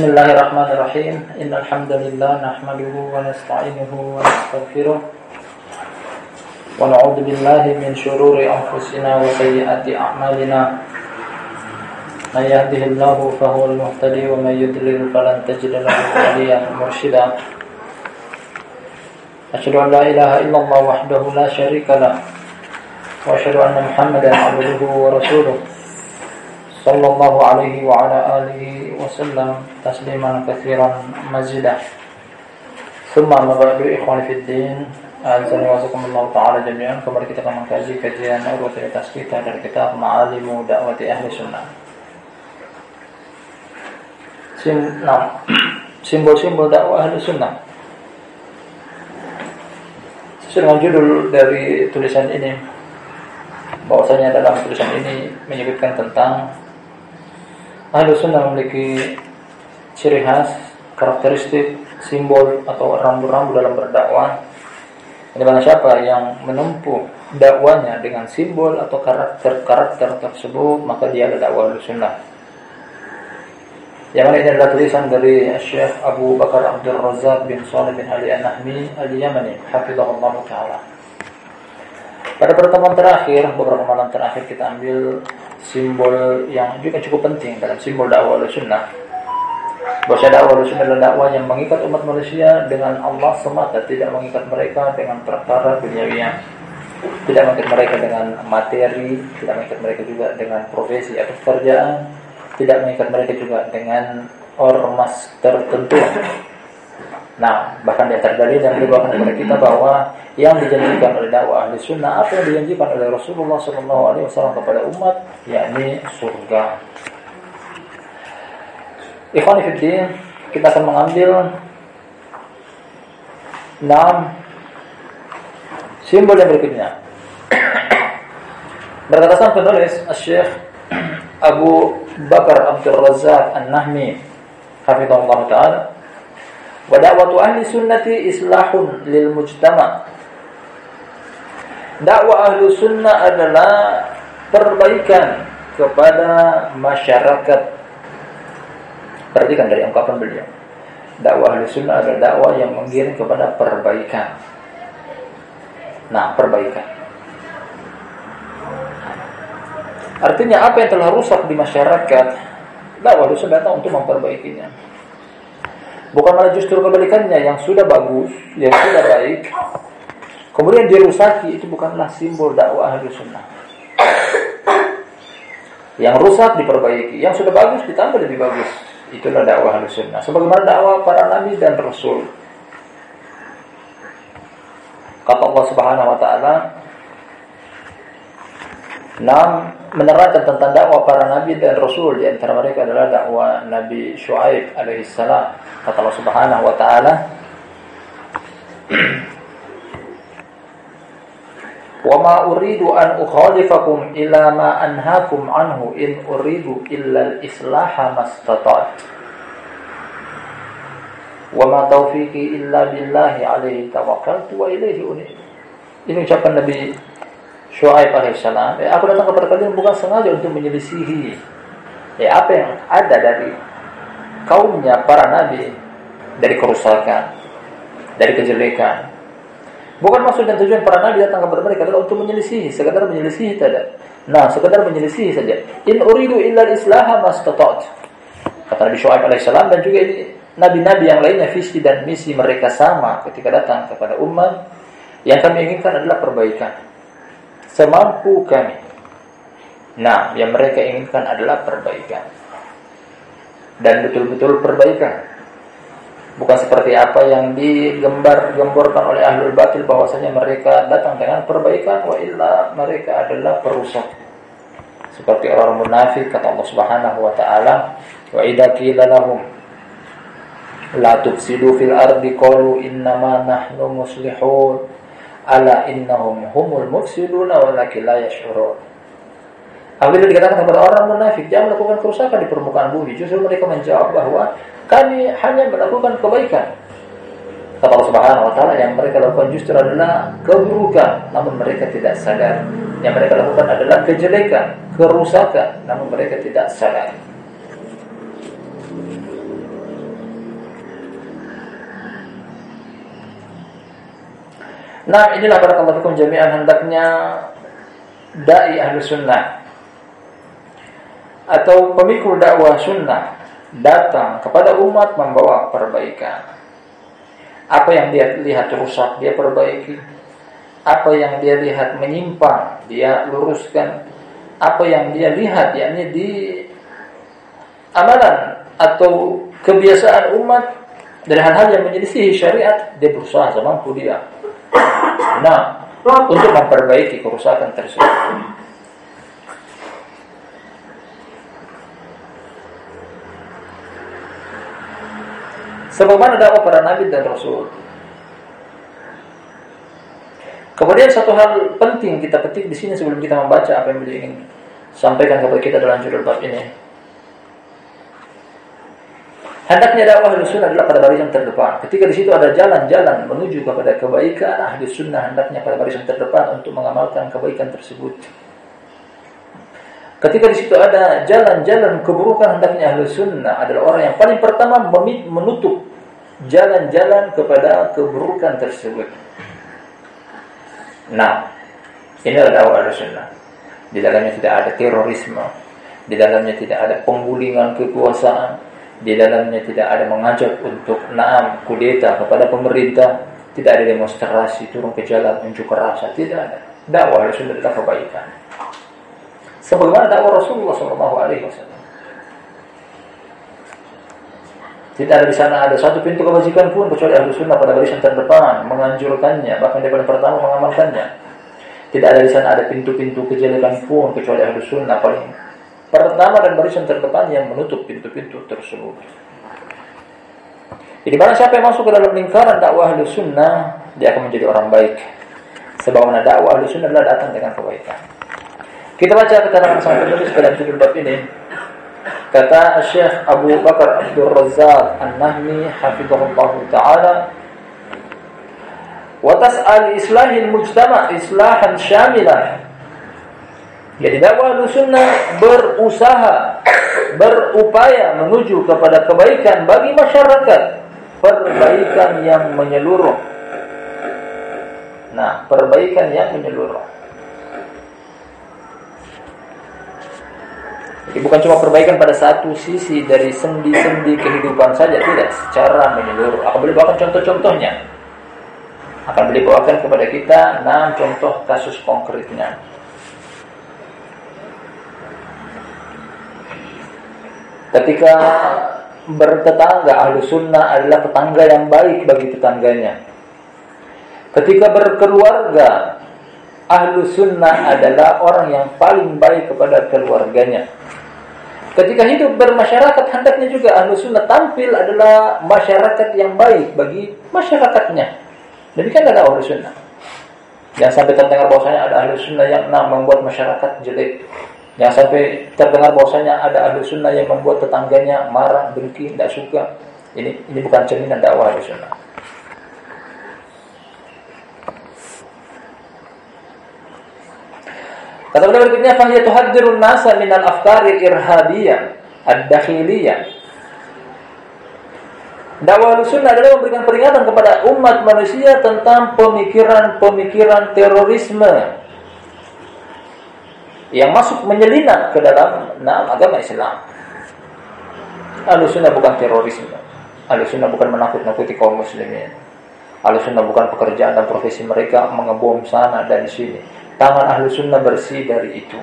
بسم الله الرحمن الرحيم. إن الحمد لله نحمده ونستعينه ونستغفره ونعوذ بالله من شرور أنفسنا وسيئات أعمالنا. من يهده الله فهو المهتدي ومن يضلل فلن تجد له وليا مرشدا. أشهد أن لا إله إلا الله وحده لا شريك له وأشهد أن محمدا عبده ورسوله صلى الله عليه وعلى آله وسلم تسليما كثيرا مزيدا ثم ما بعد إخواني في الدين أعزني وعزكم الله تعالى جميعا kembali kita akan mengkaji kajian rutinitas kita dari kitab Ma'alimu Da'wati Ahli Sunnah Sim, nah, simbol-simbol dakwah ahli sunnah sesuai dengan judul dari tulisan ini bahwasanya dalam tulisan ini menyebutkan tentang Ahlu sunnah memiliki ciri khas, karakteristik, simbol atau rambu-rambu dalam berdakwah. Di mana siapa yang menempuh dakwanya dengan simbol atau karakter-karakter tersebut, maka dia adalah dakwah ahlu sunnah. Yang mana ini adalah tulisan dari Syekh Abu Bakar Abdul Razak bin Salih bin Ali An-Nahmi Al-Yamani, hafizahullah taala. Pada pertemuan terakhir, beberapa malam terakhir kita ambil simbol yang juga cukup penting dalam simbol dakwah sunnah. Bahwa dakwah sunnah adalah dakwah yang mengikat umat manusia dengan Allah semata, tidak mengikat mereka dengan perkara duniawinya. Tidak mengikat mereka dengan materi, tidak mengikat mereka juga dengan profesi atau pekerjaan, tidak mengikat mereka juga dengan ormas tertentu. Nah, bahkan di antara dalil yang dibawakan kepada kita bahwa yang dijanjikan oleh dakwah ahli sunnah apa yang dijanjikan oleh Rasulullah SAW kepada umat, yakni surga. Ikhwan Fiddin, kita akan mengambil enam simbol yang berikutnya. Berkata sang penulis Syekh Abu Bakar Abdul Razak An-Nahmi Hafizahullah Ta'ala Wa da'watu ahli sunnati islahun lil mujtama. Dakwah ahli sunnah adalah perbaikan kepada masyarakat. Perhatikan dari ungkapan beliau. Dakwah ahli sunnah adalah dakwah yang mengiring kepada perbaikan. Nah, perbaikan. Artinya apa yang telah rusak di masyarakat, dakwah ahli sunnah untuk memperbaikinya. Bukan malah justru kebalikannya yang sudah bagus, yang sudah baik, kemudian dirusaki itu bukanlah simbol dakwah ahli sunnah. Yang rusak diperbaiki, yang sudah bagus ditambah lebih bagus. Itulah dakwah ahli sunnah. Sebagaimana dakwah para nabi dan rasul. Kata Allah Subhanahu wa taala, Nam menerangkan tentang dakwah para nabi dan rasul di antara mereka adalah dakwah Nabi Syuaib alaihi salam. Kata Allah Subhanahu wa taala Wa ma uridu an ukhalifakum ila ma anhaakum anhu in uridu illa al-islaha mastata'tu. Wa ma taufiqi illa billahi alaihi tawakkaltu wa ilaihi unib. Ini ucapan Nabi Syuaib alaihissalam, ya, aku datang kepada kalian bukan sengaja untuk menyelisihi ya apa yang ada dari kaumnya para nabi dari kerusakan, dari kejelekan. Bukan maksud dan tujuan para nabi datang kepada mereka adalah untuk menyelisihi, sekedar menyelisihi tidak. Nah, sekedar menyelisihi saja. In uridu illa islaha mastata'tu. Kata Nabi Syuaib alaihissalam dan juga ini nabi-nabi yang lainnya visi dan misi mereka sama ketika datang kepada umat yang kami inginkan adalah perbaikan semampu kami. Nah, yang mereka inginkan adalah perbaikan. Dan betul-betul perbaikan. Bukan seperti apa yang digembar-gemborkan oleh ahlul batil bahwasanya mereka datang dengan perbaikan wa illa mereka adalah perusak. Seperti orang munafik kata Allah Subhanahu wa taala, wa idza qila lahum la tufsidu fil ardi qalu innama nahnu muslihun ala innahum humul mufsiduna walakin la yash'urun Apabila dikatakan kepada orang munafik, jangan melakukan kerusakan di permukaan bumi. Justru mereka menjawab bahwa kami hanya melakukan kebaikan. Kata Allah Subhanahu wa taala yang mereka lakukan justru adalah keburukan, namun mereka tidak sadar. Yang mereka lakukan adalah kejelekan, kerusakan, namun mereka tidak sadar. Nah, inilah barakallahu fikum jami'an hendaknya dai ahli sunnah atau pemikul dakwah sunnah datang kepada umat membawa perbaikan. Apa yang dia lihat rusak, dia perbaiki. Apa yang dia lihat menyimpang, dia luruskan. Apa yang dia lihat, yakni di amalan atau kebiasaan umat dari hal-hal yang menyelisihi syariat, dia berusaha semampu dia. Nah, untuk memperbaiki kerusakan tersebut. Sebagaimana dakwah para nabi dan rasul. Kemudian satu hal penting kita petik di sini sebelum kita membaca apa yang beliau ingin sampaikan kepada kita dalam judul bab ini. Hendaknya dakwah ahli sunnah adalah pada barisan terdepan. Ketika di situ ada jalan-jalan menuju kepada kebaikan, ahli sunnah hendaknya pada barisan terdepan untuk mengamalkan kebaikan tersebut. Ketika di situ ada jalan-jalan keburukan hendaknya ahli sunnah adalah orang yang paling pertama menutup jalan-jalan kepada keburukan tersebut. Nah, ini adalah dakwah ahli sunnah. Di dalamnya tidak ada terorisme, di dalamnya tidak ada penggulingan kekuasaan, di dalamnya tidak ada mengajak untuk naam kudeta kepada pemerintah, tidak ada demonstrasi turun ke jalan unjuk rasa, tidak ada. Dakwah sunnah adalah kebaikan sebagaimana dakwah Rasulullah Shallallahu Alaihi Wasallam. Tidak ada di sana ada satu pintu kebajikan pun kecuali ahlu sunnah pada barisan terdepan menganjurkannya, bahkan paling pertama mengamalkannya. Tidak ada di sana ada pintu-pintu kejelekan pun kecuali ahlu sunnah paling pertama dan barisan terdepan yang menutup pintu-pintu tersebut. Jadi barang siapa yang masuk ke dalam lingkaran dakwah ahlu sunnah, dia akan menjadi orang baik. Sebagaimana dakwah ahlu sunnah adalah datang dengan kebaikan. Kita baca keterangan sang penulis dalam judul bab ini. Kata Syekh Abu Bakar Abdul Razak An-Nahmi hafizahullah taala tas'al islahil mujtama' islahan syamilan. Jadi dakwah sunnah berusaha berupaya menuju kepada kebaikan bagi masyarakat, perbaikan yang menyeluruh. Nah, perbaikan yang menyeluruh. Jadi bukan cuma perbaikan pada satu sisi dari sendi-sendi kehidupan saja, tidak secara menyeluruh. Akan boleh bawakan contoh-contohnya. Akan boleh bawakan kepada kita enam contoh kasus konkretnya. Ketika bertetangga, ahlu sunnah adalah tetangga yang baik bagi tetangganya. Ketika berkeluarga, ahlu sunnah adalah orang yang paling baik kepada keluarganya. Ketika hidup bermasyarakat hendaknya juga ahlu sunnah tampil adalah masyarakat yang baik bagi masyarakatnya. Demikian adalah ahlu sunnah. Jangan sampai terdengar bahwasanya ada ahlu sunnah yang nah, membuat masyarakat jelek. Jangan sampai terdengar bahwasanya ada ahlu sunnah yang membuat tetangganya marah, dengki, tidak suka. Ini ini bukan cerminan dakwah ahlu sunnah. Kata beliau berikutnya fahiyah tuhadzirun nasa minal afkari irhabiyah ad-dakhiliyah. Dakwah sunnah adalah memberikan peringatan kepada umat manusia tentang pemikiran-pemikiran terorisme yang masuk menyelinap ke dalam nama agama Islam. Al-Sunnah bukan terorisme. Al-Sunnah bukan menakut-nakuti kaum muslimin. Al-Sunnah bukan pekerjaan dan profesi mereka mengebom sana dan sini tangan ahlu sunnah bersih dari itu.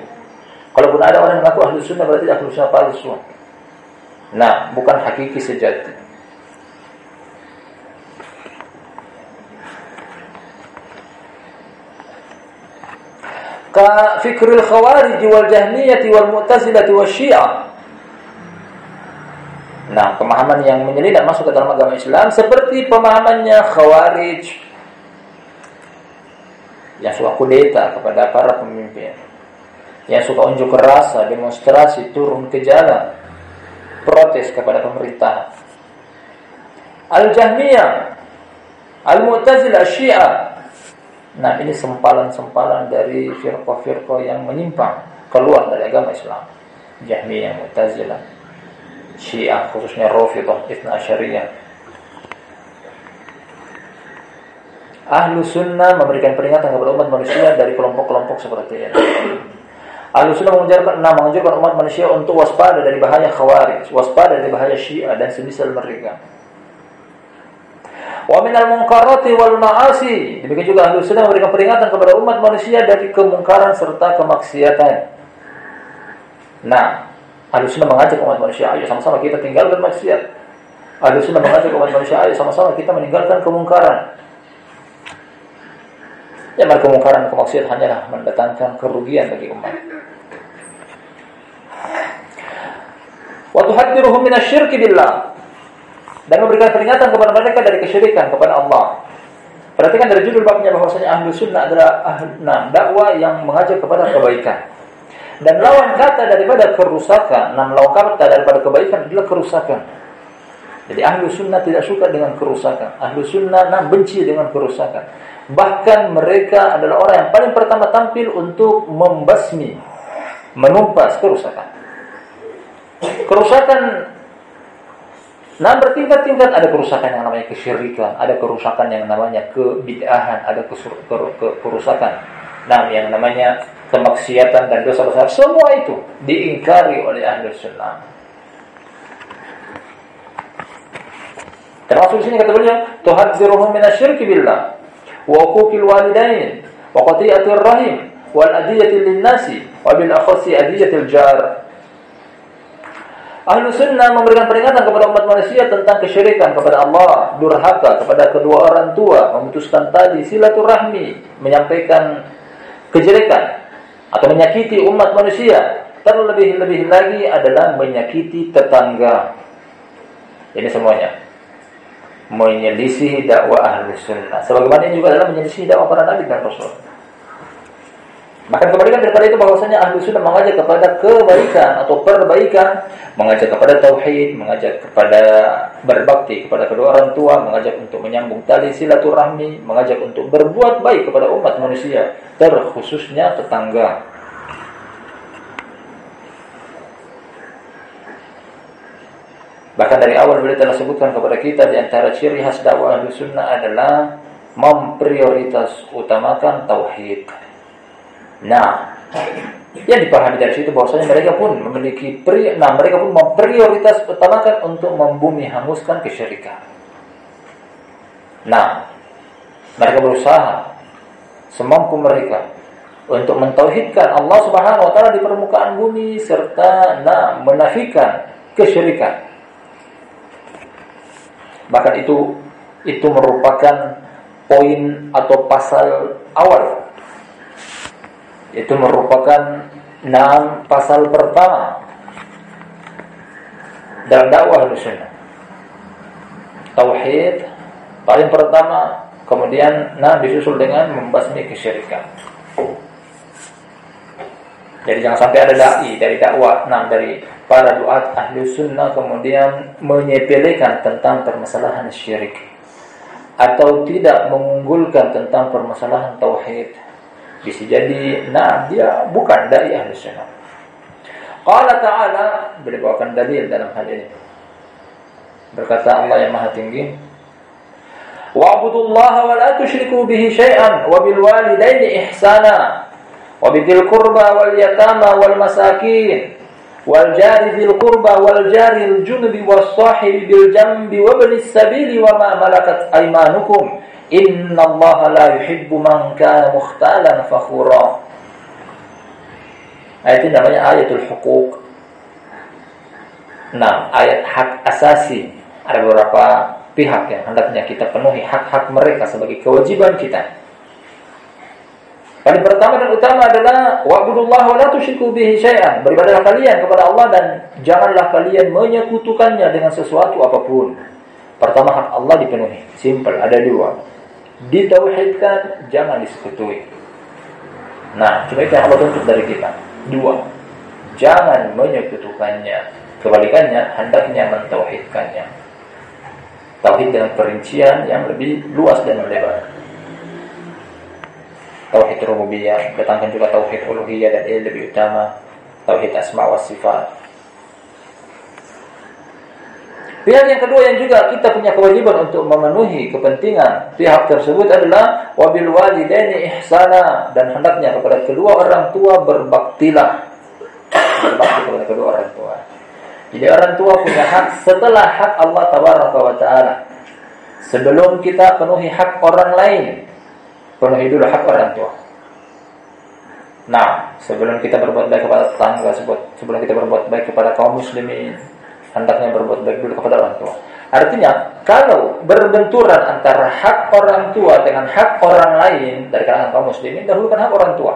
Kalaupun ada orang yang mengaku ahlu sunnah berarti ahlu sunnah palsu. Nah, bukan hakiki sejati. Ka fikril khawarij wal jahmiyah wal mu'tazilah wal syiah. Nah, pemahaman yang menyelinap masuk ke dalam agama Islam seperti pemahamannya khawarij, yang suka kudeta kepada para pemimpin. yang suka unjuk rasa, demonstrasi, turun ke jalan, protes kepada pemerintah. Al-Jahmiyah, Al-Mu'tazilah, Syiah. Nah, ini sempalan-sempalan dari firqah-firqah yang menyimpang keluar dari agama Islam. Jahmiyah, Mu'tazilah, Syiah, khususnya Rafidah, Ibn Asyariyah. Ahlu sunnah memberikan peringatan kepada umat manusia dari kelompok-kelompok seperti ini. Ahlu sunnah mengajarkan, nah, mengajarkan umat manusia untuk waspada dari bahaya khawarij, waspada dari bahaya syiah dan semisal mereka. Wa minal munkarati wal ma'asi. Demikian juga ahlu sunnah memberikan peringatan kepada umat manusia dari kemungkaran serta kemaksiatan. Nah, ahlu sunnah mengajak umat manusia, ayo sama-sama kita tinggalkan maksiat. Ahlu sunnah mengajak umat manusia, ayo sama-sama kita meninggalkan kemungkaran. Ya, kemungkaran dan kemaksiatan hanyalah mendatangkan kerugian bagi umat. Wa tuhaddiruhum minasyirki billah dan memberikan peringatan kepada mereka dari kesyirikan kepada Allah. Perhatikan dari judul babnya bahwasanya ahlu sunnah adalah nah, dakwah yang mengajak kepada kebaikan. Dan lawan kata daripada kerusakan, nah lawan kata daripada kebaikan adalah kerusakan. Jadi ahlu sunnah tidak suka dengan kerusakan. Ahlu sunnah nah, benci dengan kerusakan. Bahkan mereka adalah orang yang paling pertama tampil untuk membasmi, menumpas kerusakan. Kerusakan Nah bertingkat-tingkat ada kerusakan yang namanya kesyirikan, ada kerusakan yang namanya kebid'ahan, ada kerusakan nah yang namanya kemaksiatan dan dosa besar. Semua itu diingkari oleh ahli sunnah. Termasuk sini kata beliau, "Tuhaddziruhum minasyirki billah wa uquqil walidain wa qati'atir rahim wal adiyatil linnasi wa bil akhassi adiyatil jar." Ahlu sunnah memberikan peringatan kepada umat manusia tentang kesyirikan kepada Allah, durhaka kepada kedua orang tua, memutuskan tadi silaturahmi, menyampaikan kejelekan atau menyakiti umat manusia. Terlebih-lebih lagi adalah menyakiti tetangga. Ini semuanya menyelisih dakwah ahlu sunnah. Sebagaimana ini juga adalah menyelisih dakwah para nabi dan rasul. Bahkan kebalikan daripada itu bahwasanya ahlu sunnah mengajak kepada kebaikan atau perbaikan, mengajak kepada tauhid, mengajak kepada berbakti kepada kedua orang tua, mengajak untuk menyambung tali silaturahmi, mengajak untuk berbuat baik kepada umat manusia, terkhususnya tetangga. Bahkan dari awal beliau telah sebutkan kepada kita di antara ciri khas dakwah ahlu sunnah adalah memprioritas utamakan tauhid. Nah, yang dipahami dari situ bahwasanya mereka pun memiliki pri, nah mereka pun memprioritas utamakan untuk membumi hanguskan kesyirikan. Nah, mereka berusaha semampu mereka untuk mentauhidkan Allah Subhanahu wa taala di permukaan bumi serta nah menafikan kesyirikan. Bahkan itu itu merupakan poin atau pasal awal itu merupakan enam pasal pertama dalam dakwah sunnah. Tauhid paling pertama, kemudian nah disusul dengan membasmi kesyirikan. Jadi jangan sampai ada dai dari dakwah, nah dari para duat ahli sunnah kemudian menyepelekan tentang permasalahan syirik atau tidak mengunggulkan tentang permasalahan tauhid bisa jadi nah dia bukan dari ahli sunnah. Qala ta'ala beliau bawakan dalil dalam hal ini. Berkata Allah yang Maha Tinggi, "Wa'budullaha wa la tusyriku bihi syai'an wa bil walidayni ihsana wa bidil qurba wal yatama wal masakin wal jari bil qurba wal jari al junubi was sahibi bil jambi wa ibnis sabili wa ma malakat aymanukum." Inna Allah la yuhibbu man kana mukhtalan fakhura. Ayat ini namanya ayatul hukuk. Nah, ayat hak asasi. Ada beberapa pihak yang hendaknya kita penuhi hak-hak mereka sebagai kewajiban kita. Paling pertama dan utama adalah wa'budullah wa la tusyriku bihi syai'an. Beribadahlah kalian kepada Allah dan janganlah kalian menyekutukannya dengan sesuatu apa pun. Pertama hak Allah dipenuhi. Simple, ada dua ditauhidkan, jangan disekutuhi. Nah, cuma itu yang Allah tuntut dari kita. dua. Jangan menyekutukannya. Kebalikannya, hendaknya mentauhidkannya. Tauhid dengan perincian yang lebih luas dan lebar. Tauhid rububiyah, datangkan juga tauhid uluhiyah dan ini lebih utama. Tauhid asma wa sifat. Pihak yang kedua yang juga kita punya kewajiban untuk memenuhi kepentingan pihak tersebut adalah wabil walidaini ihsana dan hendaknya kepada kedua orang tua berbaktilah. Berbakti kepada kedua orang tua. Jadi orang tua punya hak setelah hak Allah tabaraka wa taala. Sebelum kita penuhi hak orang lain, penuhi dulu hak orang tua. Nah, sebelum kita berbuat baik kepada tetangga, sebelum kita berbuat baik kepada kaum muslimin, hendaknya berbuat baik dulu kepada orang tua. Artinya, kalau berbenturan antara hak orang tua dengan hak orang lain dari kalangan kaum muslimin, dahulukan hak orang tua.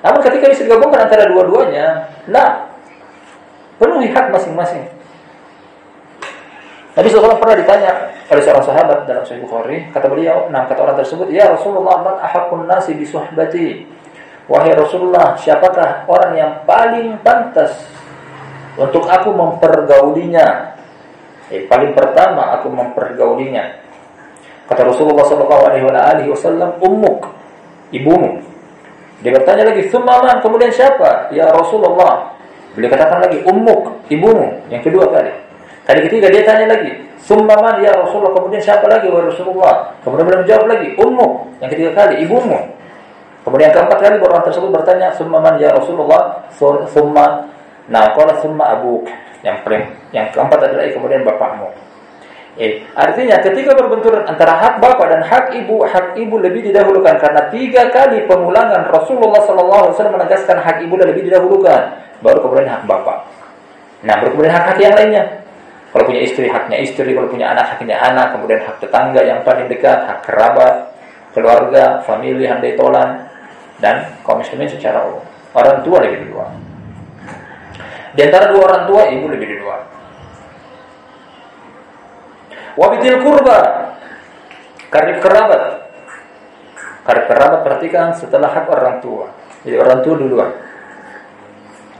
Namun ketika bisa digabungkan antara dua-duanya, nah, penuhi hak masing-masing. Nabi SAW pernah ditanya oleh seorang sahabat dalam Sahih Bukhari, kata beliau, nah kata orang tersebut, ya Rasulullah, man ahakun nasi bisuhbati. Wahai Rasulullah, siapakah orang yang paling pantas untuk aku mempergaulinya. Eh, paling pertama aku mempergaulinya. Kata Rasulullah Shallallahu Alaihi Wasallam, ummuk, ibumu. Dia bertanya lagi, Thummaman, kemudian siapa? Ya Rasulullah. Beliau katakan lagi, ummuk, ibumu. Yang kedua kali. Kali ketiga dia tanya lagi, Thummaman, ya Rasulullah. Kemudian siapa lagi? Wa Rasulullah. Kemudian beliau menjawab lagi, ummuk. Yang ketiga kali, ibumu. Kemudian keempat kali orang tersebut bertanya, Thummaman, ya Rasulullah. Thumma Nah, qala summa abuk. Yang paling yang keempat adalah kemudian bapakmu. Eh, artinya ketika berbenturan antara hak bapak dan hak ibu, hak ibu lebih didahulukan karena tiga kali pengulangan Rasulullah Sallallahu Alaihi Wasallam menegaskan hak ibu lebih didahulukan, baru kemudian hak bapak. Nah, baru kemudian hak-hak yang lainnya. Kalau punya istri, haknya istri. Kalau punya anak, haknya anak. Kemudian hak tetangga yang paling dekat, hak kerabat, keluarga, famili, handai tolan, dan muslimin secara umum. Orang tua lebih duluan. Di antara dua orang tua, ibu lebih duluan. Wabitil kurba, karib kerabat. Karib kerabat perhatikan setelah hak orang tua. Jadi orang tua duluan.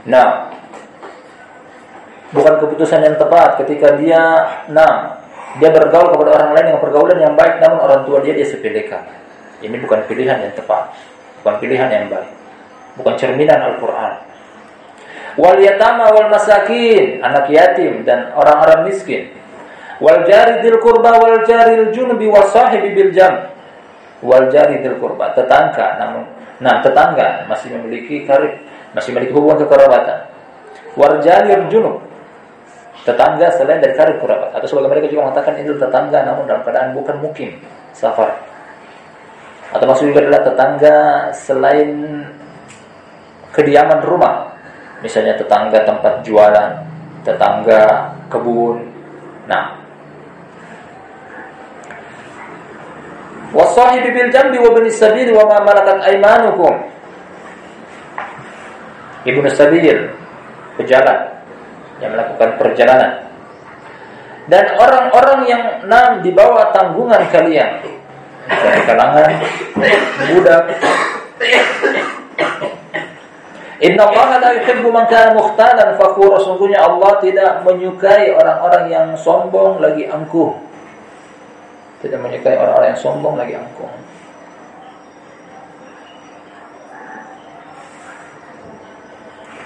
Nah, bukan keputusan yang tepat ketika dia, nah, dia bergaul kepada orang lain dengan pergaulan yang baik, namun orang tua dia dia sepelekan. Ini bukan pilihan yang tepat, bukan pilihan yang baik, bukan cerminan Al-Quran wal yatama wal masakin, anak yatim dan orang-orang miskin. Wal jari dil kurba wal jaril junubi wasahibi bil jam. Wal jari dil kurba, tetangga namun nah tetangga masih memiliki karib, masih memiliki hubungan kekerabatan. Wal jaril junub, tetangga selain dari karib kerabat atau sebagai mereka juga mengatakan itu tetangga namun dalam keadaan bukan mungkin safar atau maksud juga adalah tetangga selain kediaman rumah misalnya tetangga tempat jualan, tetangga kebun. Nah, wasahibi bil jambi wa bani sabil wa aymanukum. Ibnu sabil, pejalan yang melakukan perjalanan. Dan orang-orang yang nam di bawah tanggungan kalian dari kalangan budak Inna Allah la yuhibbu man kana mukhtalan fakhura. Sungguhnya Allah tidak menyukai orang-orang yang sombong lagi angkuh. Tidak menyukai orang-orang yang sombong lagi angkuh.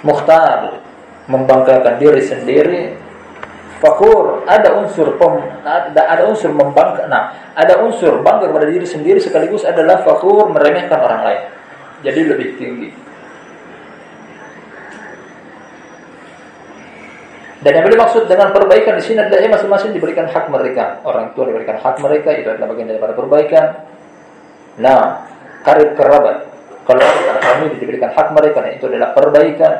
Mukhtar membanggakan diri sendiri fakur ada unsur pem, ada, ada unsur membangga nah ada unsur bangga kepada diri sendiri sekaligus adalah fakur meremehkan orang lain jadi lebih tinggi Dan yang dimaksud dengan perbaikan di sini adalah ya masing-masing diberikan hak mereka. Orang tua diberikan hak mereka, itu adalah bagian daripada perbaikan. Nah, karib kerabat, kalau kami diberikan hak mereka, nah itu adalah perbaikan.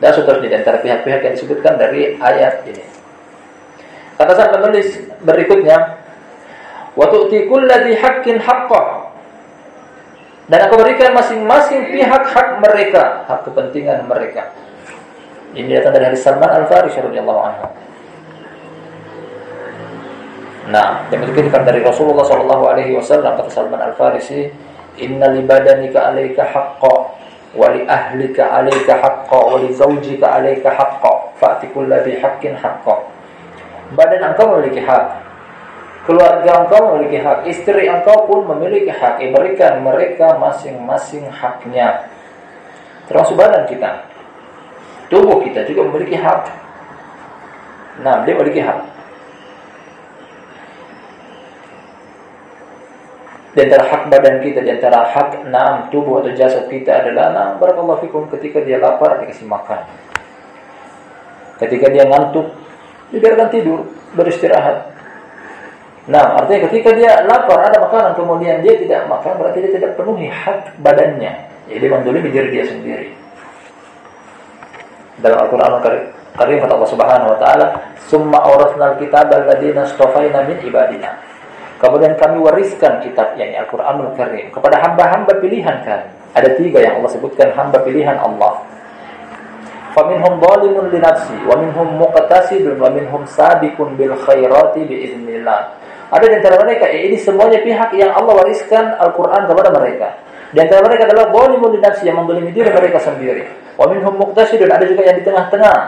Dan seterusnya di antara pihak-pihak yang disebutkan dari ayat ini. Kata sang penulis berikutnya, wa tu'ti kulladzi haqqin. Dan aku berikan masing-masing pihak hak mereka, hak kepentingan mereka. Ini datang dari hadis Salman Al-Farisi radhiyallahu anhu. Nah, yang dikutip dari Rasulullah sallallahu alaihi wasallam kata Salman Al-Farisi, "Inna li badanika 'alaika haqqan wa li ahlika 'alaika haqqan wa li zawjika 'alaika haqqan fa'ti kulli haqqin haqqan badan engkau memiliki hak keluarga engkau memiliki hak istri engkau pun memiliki hak. Berikan mereka masing-masing haknya. Termasuk badan kita tubuh kita juga memiliki hak nah dia memiliki hak di antara hak badan kita, di antara hak naam tubuh atau jasad kita adalah naam barakallahu fikum ketika dia lapar dikasih makan. Ketika dia ngantuk, dibiarkan tidur, beristirahat. Nah, artinya ketika dia lapar ada makanan kemudian dia tidak makan berarti dia tidak penuhi hak badannya. Jadi mendolimi diri dia sendiri. Dalam Al-Qur'an Al-Karim kata Allah Subhanahu wa taala, "Summa awrasnal kitaba alladziina istafaina min ibadina." Kemudian kami wariskan kitab yakni Al-Qur'anul Karim kepada hamba-hamba pilihan kami. Ada tiga yang Allah sebutkan hamba pilihan Allah. Wa minhum muqtasidun wa minhum sabiqun bil khairati biiznillah. Ada di antara mereka ya ini semuanya pihak yang Allah wariskan Al-Qur'an kepada mereka. Di antara mereka adalah zalimun li nafsi yang menzalimi diri mereka sendiri. Wa minhum muqtasidun ada juga yang di tengah-tengah.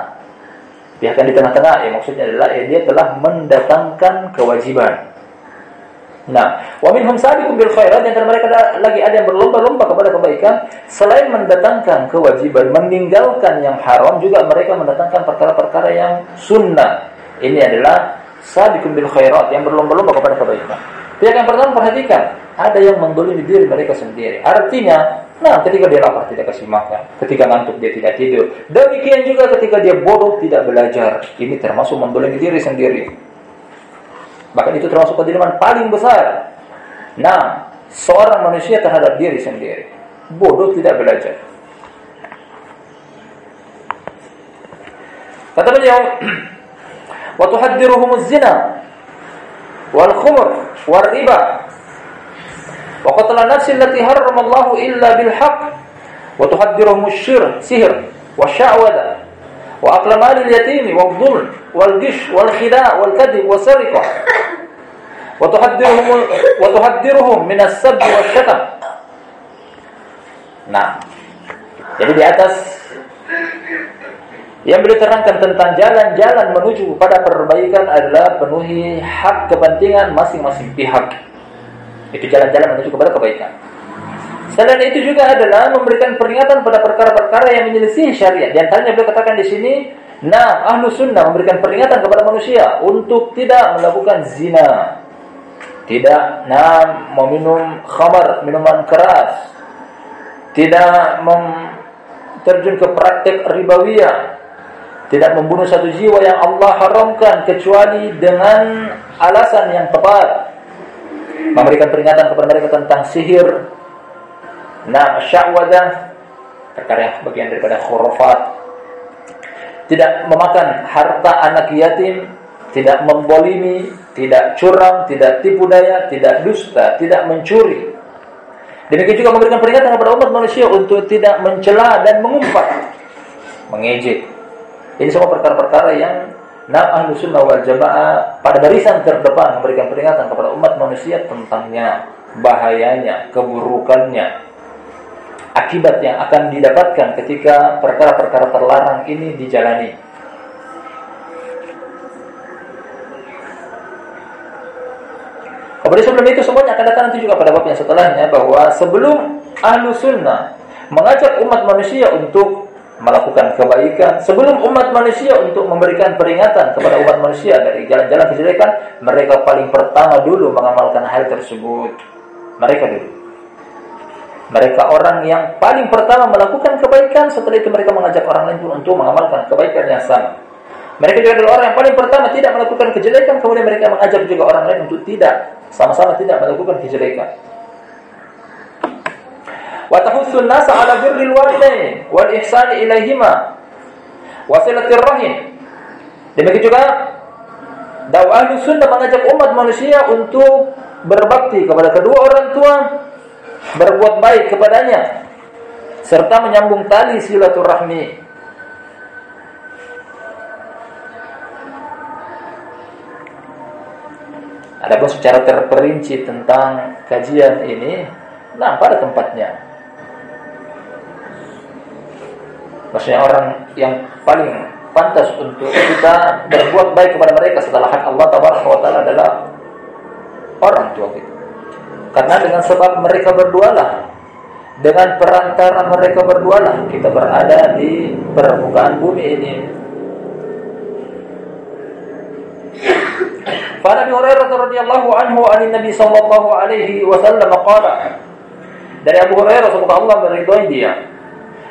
Yang di tengah-tengah ya maksudnya adalah ya, dia telah mendatangkan kewajiban Nah, wa minhum sabiqun bil khairat antara mereka ada, lagi ada yang berlomba-lomba kepada kebaikan selain mendatangkan kewajiban meninggalkan yang haram juga mereka mendatangkan perkara-perkara yang sunnah. Ini adalah sabiqun bil khairat yang berlomba-lomba kepada kebaikan. Pihak yang pertama perhatikan, ada yang mendolimi diri mereka sendiri. Artinya, nah ketika dia lapar tidak kasih makan, ketika ngantuk dia tidak tidur. Demikian juga ketika dia bodoh tidak belajar. Ini termasuk mendolimi diri sendiri. Bahkan itu termasuk kedoliman paling besar. Nah, seorang manusia terhadap diri sendiri. Bodoh tidak belajar. Kata beliau, "Wa tuhaddiruhum az-zina wal wal kadhib wa sariqah wa tuhaddiruhum wa tuhaddiruhum min as-sabb wasyatam. Nah, jadi di atas yang beliau terangkan tentang jalan-jalan menuju kepada perbaikan adalah penuhi hak kepentingan masing-masing pihak. Itu jalan-jalan menuju kepada kebaikan. Selain itu juga adalah memberikan peringatan pada perkara-perkara yang menyelisih syariat. Di antaranya beliau katakan di sini, nah ahlu sunnah memberikan peringatan kepada manusia untuk tidak melakukan zina, tidak nah meminum khamar minuman keras tidak mem, terjun ke praktek ribawiyah tidak membunuh satu jiwa yang Allah haramkan kecuali dengan alasan yang tepat memberikan peringatan kepada mereka tentang sihir nah syahwadah perkara yang bagian daripada khurafat tidak memakan harta anak yatim tidak membolimi, tidak curang, tidak tipu daya, tidak dusta, tidak mencuri. Demikian juga memberikan peringatan kepada umat manusia untuk tidak mencela dan mengumpat, mengejek. Ini semua perkara-perkara yang Nam ahlu sunnah wal jamaah pada barisan terdepan memberikan peringatan kepada umat manusia tentangnya, bahayanya, keburukannya, akibat yang akan didapatkan ketika perkara-perkara terlarang ini dijalani. Kemudian sebelum itu semuanya akan datang nanti juga pada bab yang setelahnya bahwa sebelum ahlu sunnah mengajak umat manusia untuk melakukan kebaikan. Sebelum umat manusia untuk memberikan peringatan kepada umat manusia dari jalan-jalan kejelekan mereka paling pertama dulu mengamalkan hal tersebut. Mereka dulu. Mereka orang yang paling pertama melakukan kebaikan setelah itu mereka mengajak orang lain untuk mengamalkan kebaikan yang sama. Mereka juga adalah orang yang paling pertama tidak melakukan kejelekan kemudian mereka mengajak juga orang lain untuk tidak sama-sama tidak melakukan kejelekan. Wa 'ala birril walidain wal ihsan ilaihima wa silatir rahim. Demikian juga dakwah sunnah mengajak umat manusia untuk berbakti kepada kedua orang tua, berbuat baik kepadanya serta menyambung tali silaturahmi Adapun secara terperinci tentang kajian ini, nah pada tempatnya. Maksudnya orang yang paling pantas untuk kita berbuat baik kepada mereka setelah hak Allah Taala adalah orang tua kita. Karena dengan sebab mereka berdualah dengan perantara mereka berdualah kita berada di permukaan bumi ini. Fa Nabi Hurairah radhiyallahu anhu an Nabi sallallahu alaihi wasallam qala Dari Abu Hurairah semoga Allah meridhai dia.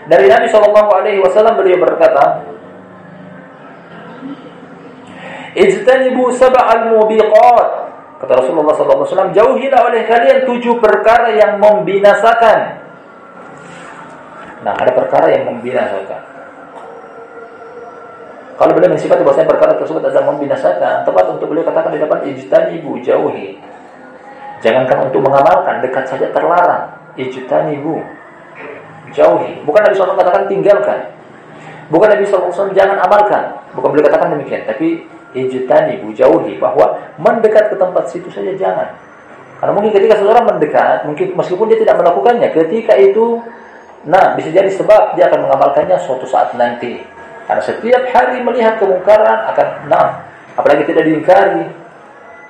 Dari Nabi sallallahu alaihi wasallam beliau berkata, Ijtanibu sab'al mubiqat Kata Rasulullah SAW, jauhilah oleh kalian tujuh perkara yang membinasakan. Nah, ada perkara yang membinasakan. Kalau beliau mensifati bahwasanya perkara tersebut adalah membinasakan, tepat untuk beliau katakan di depan ibu jauhi. Jangankan untuk mengamalkan, dekat saja terlarang. ibu jauhi. Bukan Nabi SAW katakan tinggalkan. Bukan Nabi SAW jangan amalkan. Bukan beliau katakan demikian, tapi ijtani jauhi bahwa mendekat ke tempat situ saja jangan. Karena mungkin ketika seseorang mendekat, mungkin meskipun dia tidak melakukannya, ketika itu nah bisa jadi sebab dia akan mengamalkannya suatu saat nanti. Karena setiap hari melihat kemungkaran akan nah, apalagi tidak diingkari.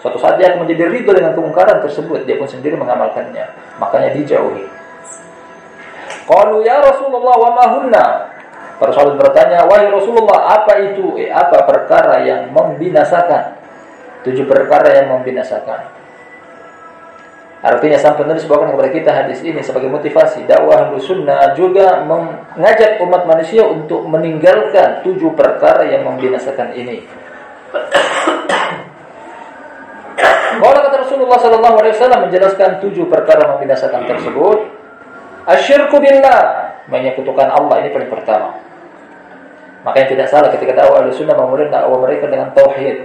Suatu saat dia akan menjadi ridho dengan kemungkaran tersebut, dia pun sendiri mengamalkannya. Makanya dijauhi. Qalu ya Rasulullah wa ma hunna? Para sahabat bertanya, "Wahai Rasulullah, apa itu? Eh, apa perkara yang membinasakan?" Tujuh perkara yang membinasakan. Artinya sang penulis bawakan kepada kita hadis ini sebagai motivasi dakwah sunnah juga mengajak umat manusia untuk meninggalkan tujuh perkara yang membinasakan ini. Kalau kata Rasulullah Wasallam menjelaskan tujuh perkara membinasakan tersebut, asyirku billah menyekutukan Allah ini paling pertama. Makanya tidak salah ketika dakwah ahli sunnah memulai dakwah mereka dengan tauhid.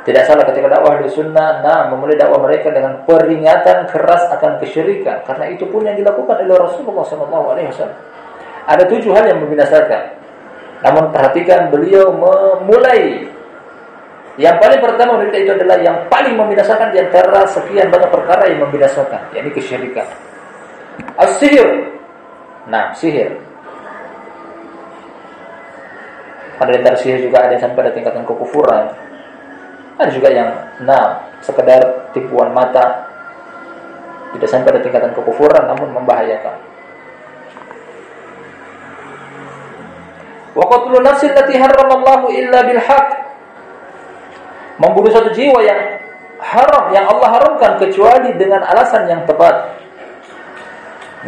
Tidak salah ketika dakwah ahli sunnah nah memulai dakwah mereka dengan peringatan keras akan kesyirikan. Karena itu pun yang dilakukan oleh Rasulullah SAW. Ada tujuh hal yang membinasakan. Namun perhatikan beliau memulai yang paling pertama menurut itu adalah yang paling membinasakan di antara sekian banyak perkara yang membinasakan, yakni kesyirikan. As-sihir. Nah, sihir. Antara sihir juga ada yang sampai pada tingkatan kekufuran. Ada juga yang nah sekedar tipuan mata tidak sampai pada tingkatan kekufuran namun membahayakan. Wa qatlun nafsin allati harramallahu illa bil haqq. Membunuh satu jiwa yang haram yang Allah haramkan kecuali dengan alasan yang tepat.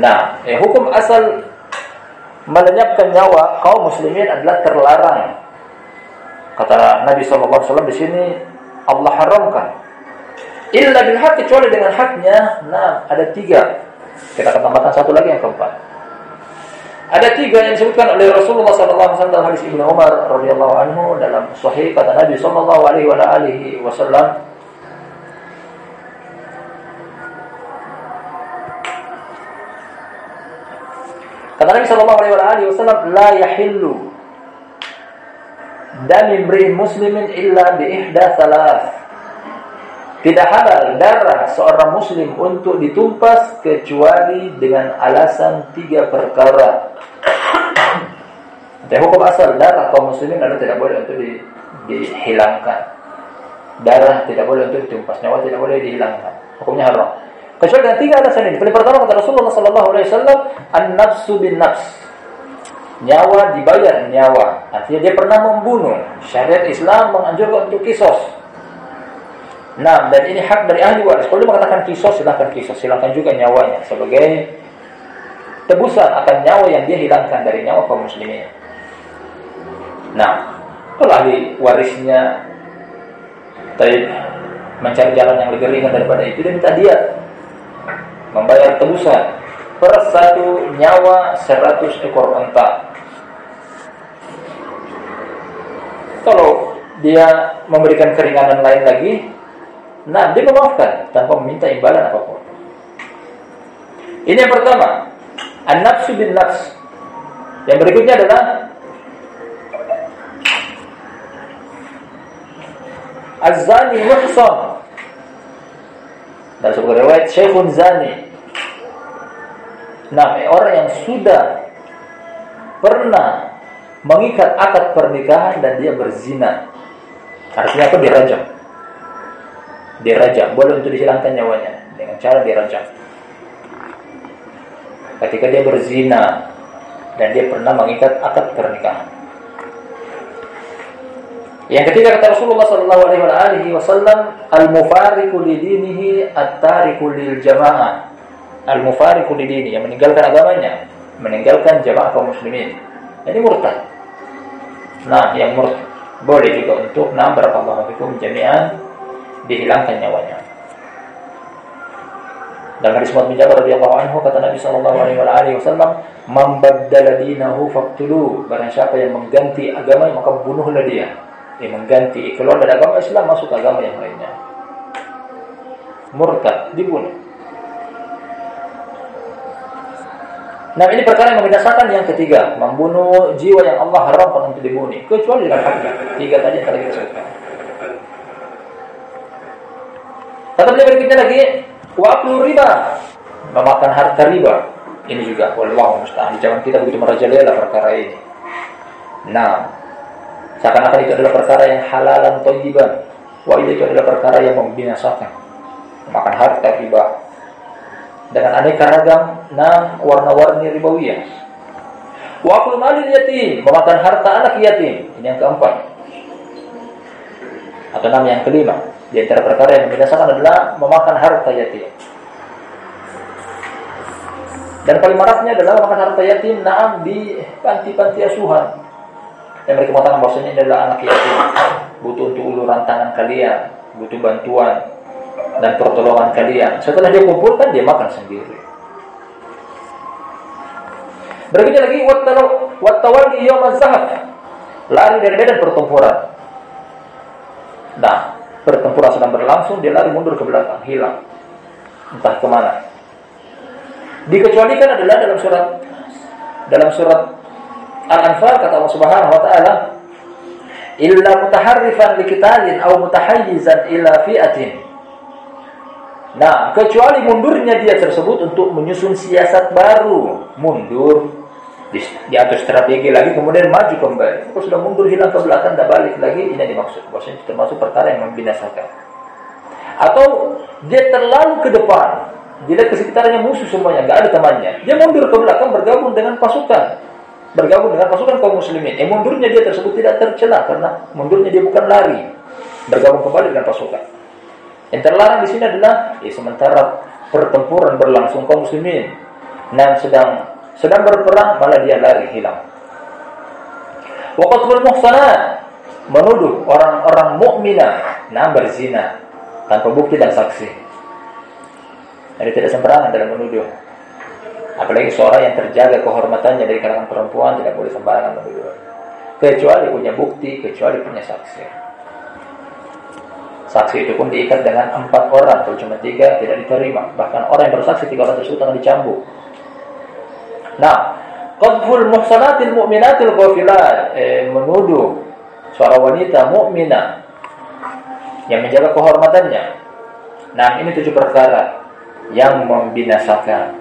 Nah, eh, hukum asal melenyapkan nyawa kaum muslimin adalah terlarang. Kata Nabi SAW di sini Allah haramkan. Illa bil hak kecuali dengan haknya. Nah, ada tiga. Kita akan tambahkan satu lagi yang keempat. Ada tiga yang disebutkan oleh Rasulullah SAW dalam hadis Ibnu Umar radhiyallahu anhu dalam Sahih kata Nabi Sallallahu Kata Nabi sallallahu alaihi wasallam, "La yahillu dam imri'in muslimin bi ihda thalath." Tidak halal darah seorang muslim untuk ditumpas kecuali dengan alasan tiga perkara. Dan hukum asal darah kaum muslimin adalah tidak boleh untuk di, dihilangkan. Darah tidak boleh untuk ditumpas, nyawa tidak boleh dihilangkan. Hukumnya haram. Kecuali dengan tiga alasan ini. Paling pertama kata Rasulullah sallallahu alaihi wasallam, an-nafsu bin nafs. Nyawa dibayar nyawa. Artinya dia pernah membunuh. Syariat Islam menganjurkan untuk kisos. Nah, dan ini hak dari ahli waris. Kalau dia mengatakan kisos, silahkan kisos. Silahkan juga nyawanya sebagai tebusan akan nyawa yang dia hilangkan dari nyawa kaum muslimin. Nah, kalau ahli warisnya mencari jalan yang lebih ringan daripada itu, dia minta dia membayar tebusan per satu nyawa seratus ekor unta. Kalau dia memberikan keringanan lain lagi, nah dia memaafkan tanpa meminta imbalan apa pun. Ini yang pertama, an-nafsu bin nafs. Yang berikutnya adalah az-zani muhsan dan sebuah riwayat Syekhun Zani. Nah, orang yang sudah pernah mengikat akad pernikahan dan dia berzina. Artinya apa? Dirajam. Dirajam. Boleh untuk dihilangkan nyawanya dengan cara dirajam. Ketika dia berzina dan dia pernah mengikat akad pernikahan. Yang ketiga kata Rasulullah sallallahu alaihi wasallam, al-mufariqu li dinihi at-tariku lil jamaah. Al-mufariqu dini yang meninggalkan agamanya, meninggalkan jamaah kaum muslimin. Ini murtad. Nah, yang murtad boleh juga untuk nah barakallahu fikum jami'an dihilangkan nyawanya. Dalam hadis Muhammad bin Jabal radhiyallahu anhu kata Nabi sallallahu alaihi wasallam, "Man baddala dinahu faqtulu." Barang siapa yang mengganti agama maka bunuhlah dia. Yang mengganti keluar dari agama Islam masuk agama yang lainnya. Murtad dibunuh. Nah ini perkara yang membinasakan yang ketiga. Membunuh jiwa yang Allah haramkan untuk dibunuh. Kecuali dengan haknya Tiga tadi yang tadi kita sebutkan. Kata beliau berikutnya lagi. Waktu riba. Memakan harta riba. Ini juga Wallahu musta'an Di zaman kita begitu merajalela perkara ini. Nah Seakan-akan itu adalah perkara yang halalan toyiban Wah itu adalah perkara yang membinasakan. Memakan harta riba Dengan aneka ragam Nah warna-warni ribawiyah Waktu malin yatim Memakan harta anak yatim. Ini yang keempat. Atau nama yang kelima. Di antara perkara yang membinasakan adalah memakan harta yatim. Dan paling maraknya adalah memakan harta yatim naam di panti-panti asuhan. Yang mereka mengatakan bahwasanya adalah anak yatim, butuh untuk uluran tangan kalian, butuh bantuan dan pertolongan kalian. Setelah dia kumpulkan dia makan sendiri. Berikutnya lagi wattawalli yawm zahab. Lari dari medan pertempuran. Nah, Pertempuran sedang berlangsung, dia lari mundur ke belakang, hilang. Entah ke mana. Dikecualikan adalah dalam surat dalam surat Al-Anfal kata Allah Subhanahu wa taala, "Illa mutaharrifan liqitalin aw mutahayyizan ila fi'atin." Nah, kecuali mundurnya dia tersebut untuk menyusun siasat baru, mundur. Di, diatur strategi lagi kemudian maju kembali. Kalau sudah mundur hilang ke belakang tidak balik lagi. Ini yang dimaksud. Bahwasanya itu termasuk perkara yang membinasakan. Atau dia terlalu ke depan. Dia ke sekitarnya musuh semuanya nggak ada temannya. Dia mundur ke belakang bergabung dengan pasukan. Bergabung dengan pasukan kaum muslimin. Eh mundurnya dia tersebut tidak tercela karena mundurnya dia bukan lari. Bergabung kembali dengan pasukan yang terlarang di sini adalah ya sementara pertempuran berlangsung kaum muslimin dan sedang sedang berperang malah dia lari hilang. Waqatul muhsanat menuduh orang-orang mukminah nah berzina tanpa bukti dan saksi. Jadi tidak sembarangan dalam menuduh. Apalagi seorang yang terjaga kehormatannya dari kalangan perempuan tidak boleh sembarangan menuduh. Kecuali punya bukti, kecuali punya saksi. Saksi itu pun diikat dengan empat orang, kalau cuma tiga tidak diterima. Bahkan orang yang bersaksi tiga orang tersebut akan dicambuk. Nah, qadful muhsanatil mu'minatil ghafilat eh, menuduh seorang wanita mukminah yang menjaga kehormatannya. Nah, ini tujuh perkara yang membinasakan.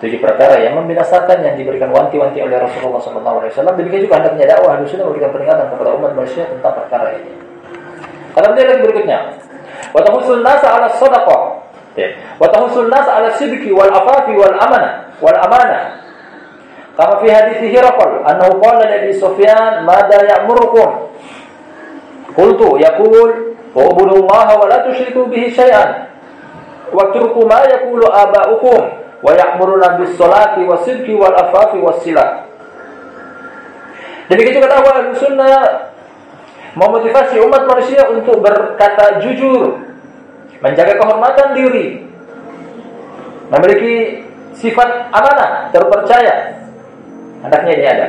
Tujuh perkara yang membinasakan yang diberikan wanti-wanti oleh Rasulullah SAW. Demikian juga hendaknya dakwah harus memberikan peringatan kepada umat manusia tentang perkara ini. Kata beliau lagi berikutnya, wa tahussul nasa 'ala shadaqah. Wa tahussul nasa 'ala sidqi wal afafi wal amanah wal amanah. Kama fi hadits Hiraqal annahu qala li Sufyan madza ya'murukum? Qultu yaqul wa'budu Allah wa la tusyriku bihi syai'an. Wa turku ma yaqulu aba'ukum wa ya'muruna bis salati was sidqi wal afafi was silah. Demikian juga dakwah sunnah memotivasi umat manusia untuk berkata jujur, menjaga kehormatan diri, memiliki sifat amanah, terpercaya. Hendaknya ini ada.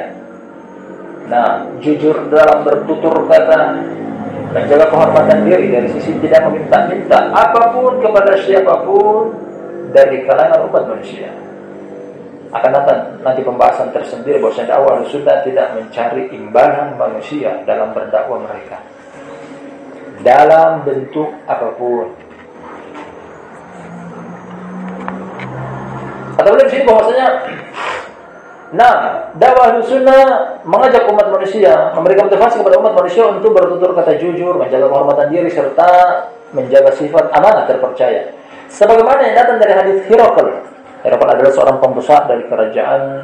Nah, jujur dalam bertutur kata, menjaga kehormatan diri dari sisi tidak meminta-minta apa pun kepada siapa pun dari kalangan umat manusia. Akan datang nanti pembahasan tersendiri bahwa dakwah sudah tidak mencari imbalan manusia dalam berdakwah mereka. Dalam bentuk apa pun. Kata beliau di sini bahwasanya Nah, dakwah sunnah mengajak umat manusia, memberikan motivasi kepada umat manusia untuk bertutur kata jujur, menjaga kehormatan diri serta menjaga sifat amanah terpercaya. Sebagaimana yang datang dari hadis Hirakal. Hirakal adalah seorang pembesar dari kerajaan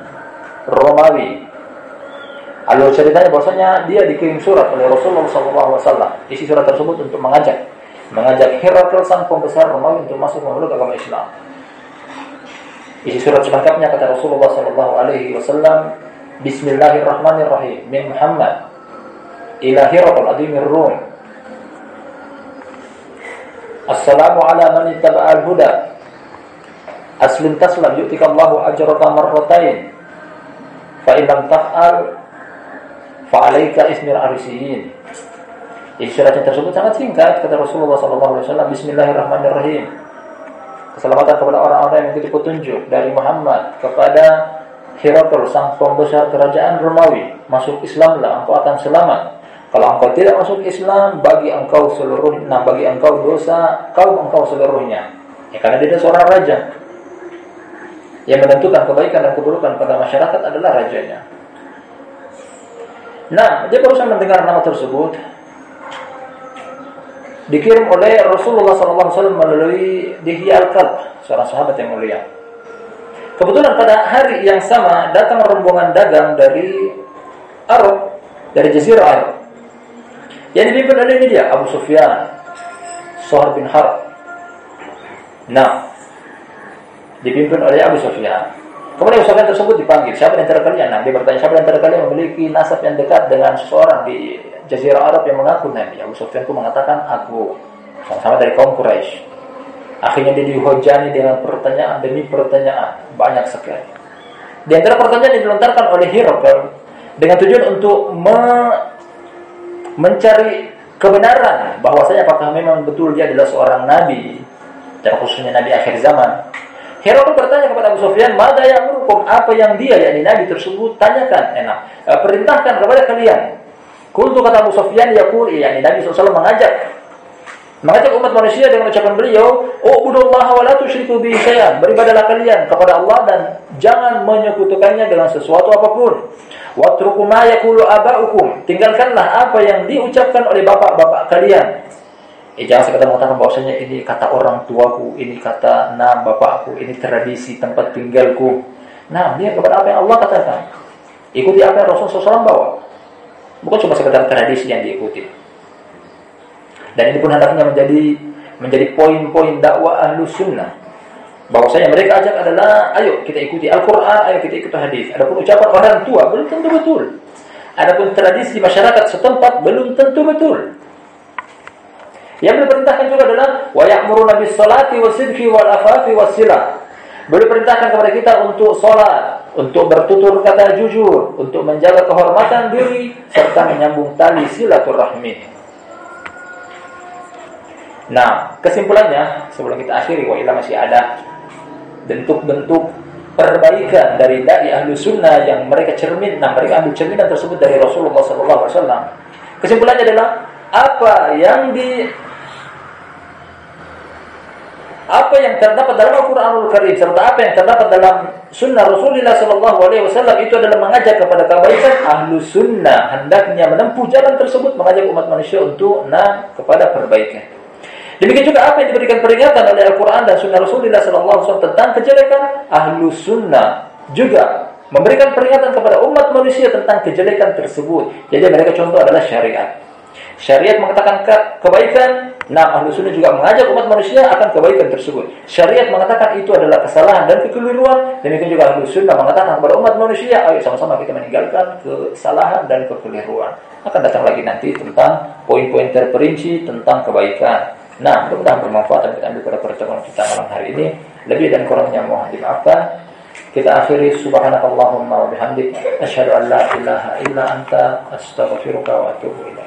Romawi. Alur ceritanya bahwasanya dia dikirim surat oleh Rasulullah SAW. Isi surat tersebut untuk mengajak, mengajak Hirakal sang pembesar Romawi untuk masuk memeluk agama Islam. Isi surat selengkapnya kata Rasulullah wasallam, Bismillahirrahmanirrahim min Muhammad ila Hiraqal adimir Rum. Assalamu ala man ittaba'al huda. Aslim taslam yu'tika Allahu ajraka marratain. Fa in lam taf'al fa 'alaika ismir arisiyin. Isi suratnya tersebut sangat singkat kata Rasulullah sallallahu alaihi wasallam, Bismillahirrahmanirrahim keselamatan kepada orang-orang yang mengikuti petunjuk dari Muhammad kepada Herakl sang pembesar kerajaan Romawi masuk Islamlah engkau akan selamat kalau engkau tidak masuk Islam bagi engkau seluruh nah bagi engkau dosa kaum engkau seluruhnya ya, karena dia seorang raja yang menentukan kebaikan dan keburukan pada masyarakat adalah rajanya nah dia baru mendengar nama tersebut dikirim oleh Rasulullah SAW melalui Dihya Al-Qalb, seorang sahabat yang mulia. Kebetulan pada hari yang sama datang rombongan dagang dari Arab, dari Jazirah Arab. Yang dipimpin oleh ini dia, Abu Sufyan, Sohar bin Harb. Nah, dipimpin oleh Abu Sufyan. Kemudian Abu Sufyan tersebut dipanggil, siapa yang kalian? Nah, dia bertanya, siapa yang kalian memiliki nasab yang dekat dengan seseorang di Jazirah Arab yang mengaku Nabi. Abu Sufyan itu mengatakan aku sama-sama dari kaum Quraisy. Akhirnya dia dihujani dengan pertanyaan demi pertanyaan banyak sekali. Di antara pertanyaan yang dilontarkan oleh Hirakal dengan tujuan untuk me mencari kebenaran bahwasanya apakah memang betul dia adalah seorang nabi dan khususnya nabi akhir zaman. Herakl bertanya kepada Abu Sufyan, "Mada yang Apa yang dia yakni nabi tersebut tanyakan, enak. Eh, perintahkan kepada kalian Kultu kata Abu Sufyan yaqul yakni Nabi SAW mengajak mengajak umat manusia dengan ucapan beliau, "Ubudullaha wa la tusyriku bihi syai'an." Beribadahlah kalian kepada Allah dan jangan menyekutukannya dengan sesuatu apa pun. Watruku ma yaqulu aba'ukum. Tinggalkanlah apa yang diucapkan oleh bapak-bapak kalian. Eh, jangan sekadar mengatakan bahwasanya ini kata orang tuaku, ini kata nama bapakku, ini tradisi tempat tinggalku. Nah, dia kepada apa yang Allah katakan. Ikuti apa yang Rasulullah SAW bawa. Bukan cuma sekedar tradisi yang diikuti. Dan ini pun hendaknya menjadi menjadi poin-poin dakwah ahlu sunnah. Bahwasanya mereka ajak adalah, ayo kita ikuti Al-Quran, ayo kita ikuti hadis. Adapun ucapan orang tua belum tentu betul. Adapun tradisi masyarakat setempat belum tentu betul. Yang diperintahkan juga adalah wa ya'muruna bis salati wasidqi wal afafi wasilah. Boleh perintahkan kepada kita untuk sholat, untuk bertutur kata jujur, untuk menjaga kehormatan diri, serta menyambung tali silaturahmi. Nah, kesimpulannya sebelum kita akhiri, wa masih ada bentuk-bentuk perbaikan dari dai ahlu sunnah yang mereka cermin, nah mereka ambil cerminan tersebut dari Rasulullah SAW. Kesimpulannya adalah apa yang di apa yang terdapat dalam Al-Quranul Karim serta apa yang terdapat dalam Sunnah Rasulullah Sallallahu Alaihi Wasallam itu adalah mengajak kepada kebaikan ahlu sunnah hendaknya menempuh jalan tersebut mengajak umat manusia untuk nah kepada perbaikan. Demikian juga apa yang diberikan peringatan oleh Al-Quran dan Sunnah Rasulullah Sallallahu Alaihi Wasallam tentang kejelekan ahlu sunnah juga memberikan peringatan kepada umat manusia tentang kejelekan tersebut. Jadi mereka contoh adalah syariat. Syariat mengatakan ke kebaikan, nah ahlu sunnah juga mengajak umat manusia akan kebaikan tersebut. Syariat mengatakan itu adalah kesalahan dan kekeliruan, demikian juga ahlu sunnah mengatakan kepada umat manusia, ayo sama-sama kita meninggalkan kesalahan dan kekeliruan. Akan datang lagi nanti tentang poin-poin terperinci tentang kebaikan. Nah, mudah-mudahan bermanfaat dan kita ambil pada pertemuan kita malam hari ini. Lebih dan kurangnya mohon dimaafkan. Kita akhiri subhanakallahumma wa bihamdik asyhadu an la ilaha illa anta astaghfiruka wa atubu ilaik.